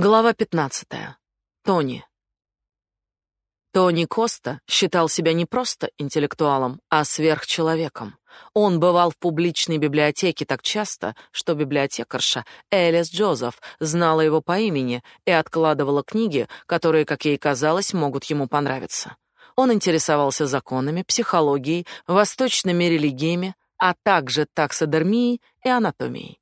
Глава 15. Тони. Тони Коста считал себя не просто интеллектуалом, а сверхчеловеком. Он бывал в публичной библиотеке так часто, что библиотекарша Элис Джозеф знала его по имени и откладывала книги, которые, как ей казалось, могут ему понравиться. Он интересовался законами, психологией, восточными религиями, а также таксодермией и анатомией.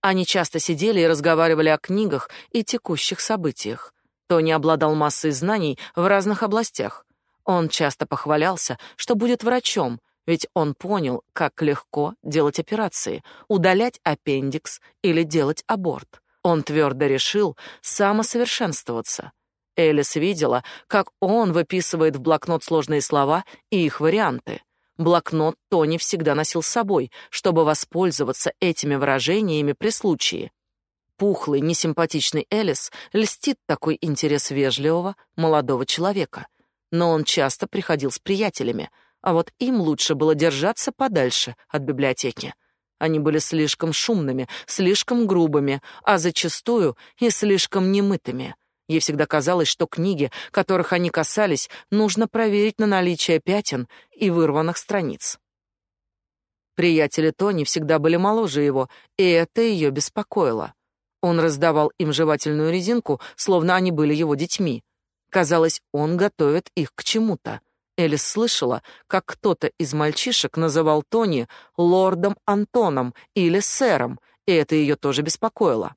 Они часто сидели и разговаривали о книгах и текущих событиях. Тони обладал массой знаний в разных областях. Он часто похвалялся, что будет врачом, ведь он понял, как легко делать операции, удалять аппендикс или делать аборт. Он твердо решил самосовершенствоваться. Элис видела, как он выписывает в блокнот сложные слова и их варианты. Блокнот Тони всегда носил с собой, чтобы воспользоваться этими выражениями при случае. Пухлый, несимпатичный Элис льстит такой интерес вежливого, молодого человека. Но он часто приходил с приятелями, а вот им лучше было держаться подальше от библиотеки. Они были слишком шумными, слишком грубыми, а зачастую и слишком немытыми. Ей всегда казалось, что книги, которых они касались, нужно проверить на наличие пятен и вырванных страниц. Приятели Тони всегда были моложе его, и это ее беспокоило. Он раздавал им жевательную резинку, словно они были его детьми. Казалось, он готовит их к чему-то. Элис слышала, как кто-то из мальчишек называл Тони лордом Антоном или сэром, и это ее тоже беспокоило.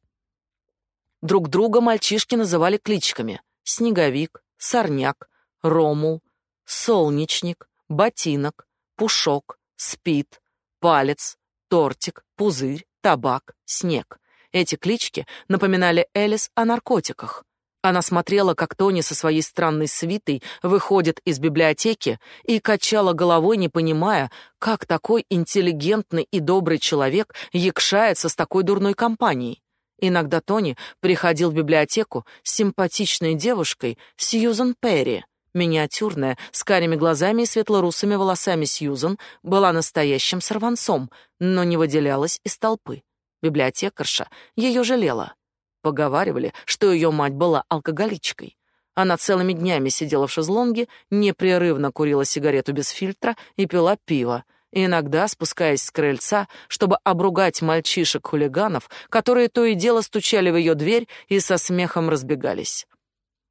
Друг друга мальчишки называли кличками: Снеговик, Сорняк, Ромул, Солнечник, Ботинок, Пушок, Спит, Палец, Тортик, Пузырь, Табак, Снег. Эти клички напоминали Элис о наркотиках. Она смотрела, как Тони со своей странной свитой выходит из библиотеки и качала головой, не понимая, как такой интеллигентный и добрый человек якшается с такой дурной компанией. Иногда Тони приходил в библиотеку с симпатичной девушкой Сьюзан Перри. Миниатюрная, с карими глазами и светло-русыми волосами Сьюзан была настоящим сорванцом, но не выделялась из толпы. Библиотекарша ее жалела. Поговаривали, что ее мать была алкоголичкой. Она целыми днями сидела в шезлонге, непрерывно курила сигарету без фильтра и пила пиво, иногда спускаясь с крыльца, чтобы обругать мальчишек-хулиганов, которые то и дело стучали в ее дверь и со смехом разбегались.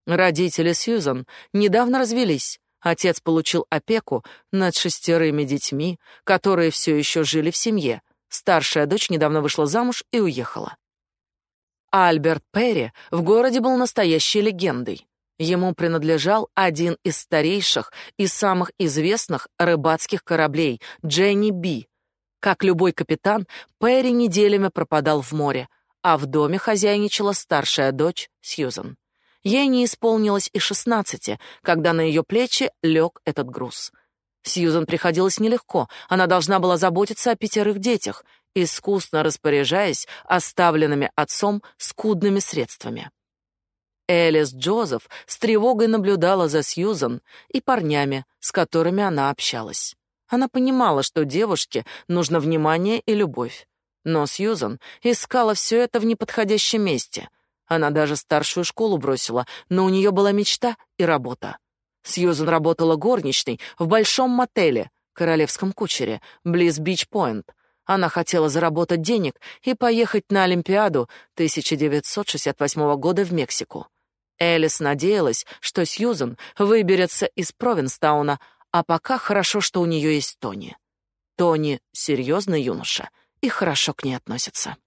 Родители Сьюзан недавно развелись. Отец получил опеку над шестерыми детьми, которые все еще жили в семье. Старшая дочь недавно вышла замуж и уехала. Альберт Перри в городе был настоящей легендой. Ему принадлежал один из старейших и самых известных рыбацких кораблей Дженни Би. Как любой капитан, Перри неделями пропадал в море, а в доме хозяйничала старшая дочь Сьюзан. Ей не исполнилось и шестнадцати, когда на ее плечи лег этот груз. Сьюзан приходилось нелегко, она должна была заботиться о пятерых детях, искусно распоряжаясь оставленными отцом скудными средствами. Элис Джозеф с тревогой наблюдала за Сьюзан и парнями, с которыми она общалась. Она понимала, что девушке нужно внимание и любовь. Но Сьюзан искала все это в неподходящем месте. Она даже старшую школу бросила, но у нее была мечта и работа. Сьюзан работала горничной в большом мотеле, королевском кучере, близ Бич-Пойнт. Она хотела заработать денег и поехать на Олимпиаду 1968 года в Мексику. Элис надеялась, что Сьюзен выберется из Провинстауна, а пока хорошо, что у нее есть Тони. Тони серьезный юноша и хорошо к ней относится.